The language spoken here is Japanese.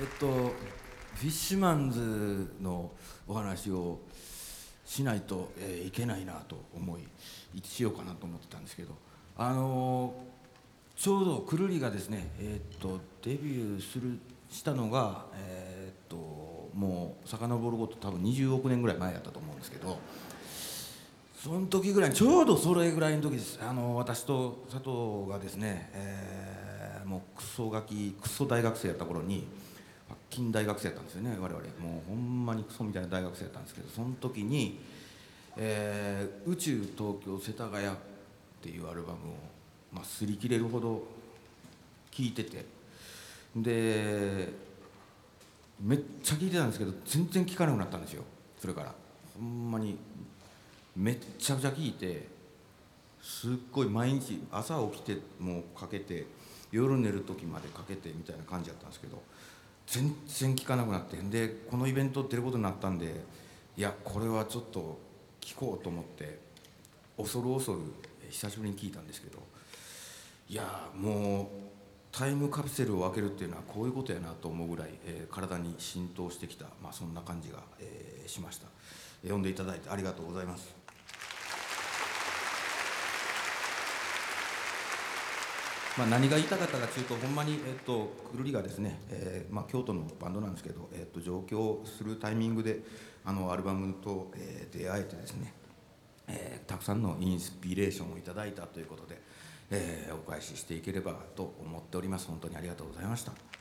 えっとフィッシュマンズのお話をしないと、えーいけないなと思いしようかなと思ってたんですけどあのーちょうどくるりがですねえーっとデビューするしたのがえーっともう遡ること多分20億年ぐらい前やったと思うんですけどその時ぐらいちょうどそれぐらいの時です。あの私と佐藤がですね、えーもうクソガキクソ大学生やった頃に近大学生やったんですよね我々。もうほんまにクソみたいな大学生やったんですけどその時に、えー宇宙東京世田谷」っていうアルバムを、まあ、擦り切れるほど聴いててでめっちゃ聴いてたんですけど全然聴かなくなったんですよそれから。ほんまにめっちゃくちゃ聴いてすっごい毎日朝起きてもうかけて夜寝る時までかけてみたいな感じだったんですけど全然聞かなくなってでこのイベント出ることになったんでいやこれはちょっと聞こうと思って恐る恐る久しぶりに聞いたんですけどいやもうタイムカプセルを開けるっていうのはこういうことやなと思うぐらい、えー体に浸透してきた、まあ、そんな感じが、えーしました、読んでいただいてありがとうございます。まあ、何が言いたかったかというとほんまに、えっと、くるりがですね、えーまあ、京都のバンドなんですけど、えっと、上京するタイミングであのアルバムと、えー出会えてですね、えーたくさんのインスピレーションをいただいたということで、えーお返ししていければと思っております本当にありがとうございました。